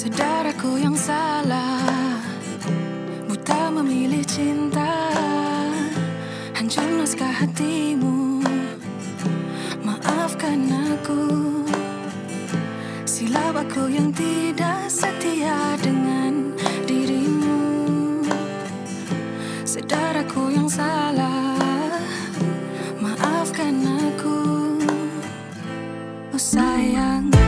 Sedaraku yang salah. Buta memilih cinta. Hancur naskah hatimu? Maafkan aku. Silap aku yang tidak setia dengan dirimu. Sedaraku yang salah. Maafkan aku. Oh sayang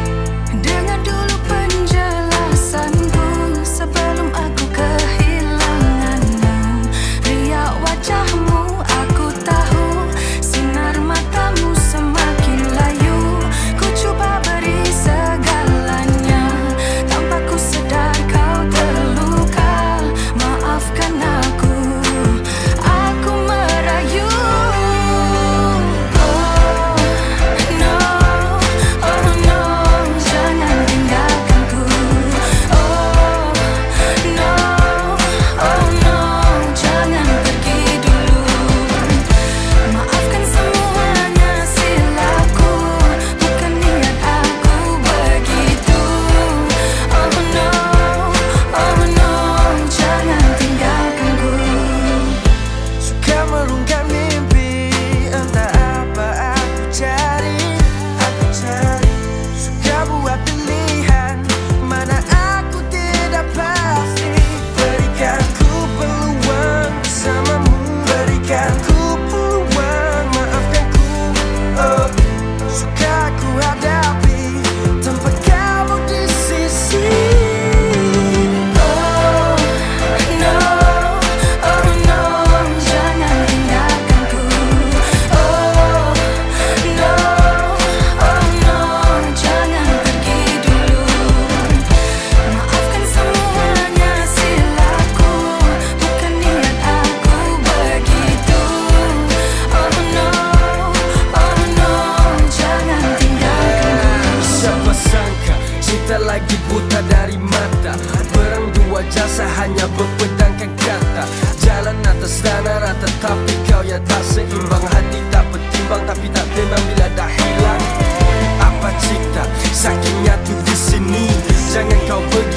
Kita lagi buta dari mata. Perang dua jasa hanya berpedangkan kata. Jalan atas tanah rata tapi kau yang tak seimbang. Hati tak bertimbang tapi tak tenang bila dah hilang. Apa cita sakitnya tu di sini. Jangan kau pergi